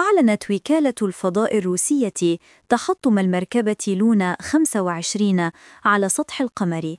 أعلنت وكالة الفضاء الروسية تحطم المركبة لونا 25 على سطح القمر.